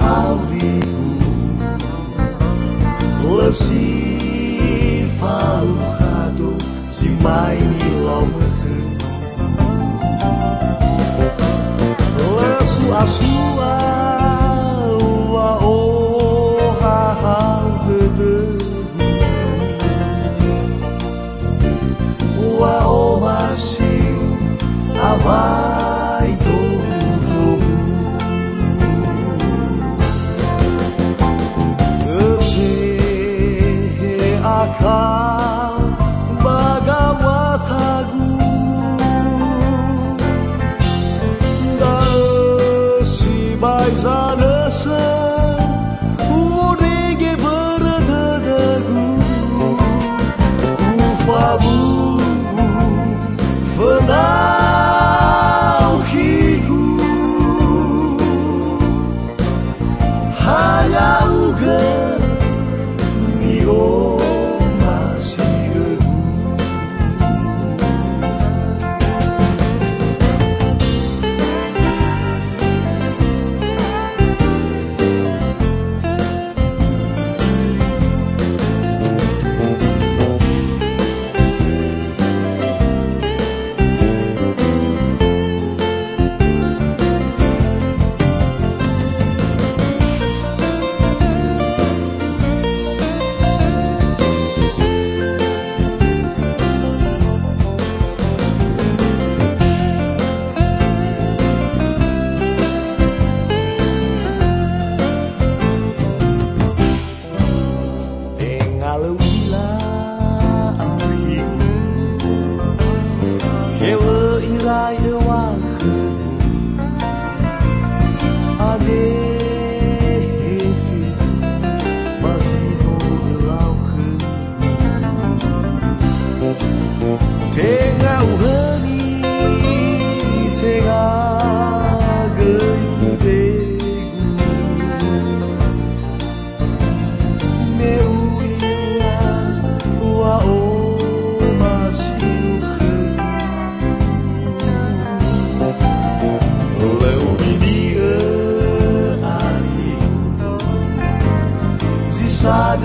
aurigo Lasi falado si mai ni lau Lasu asua wa o ha ha de Wa o masiu avai car.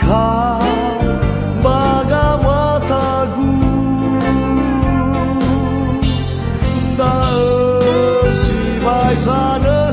kau bagawataku Tak sibai sana